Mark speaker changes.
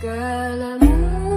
Speaker 1: Girl, I'm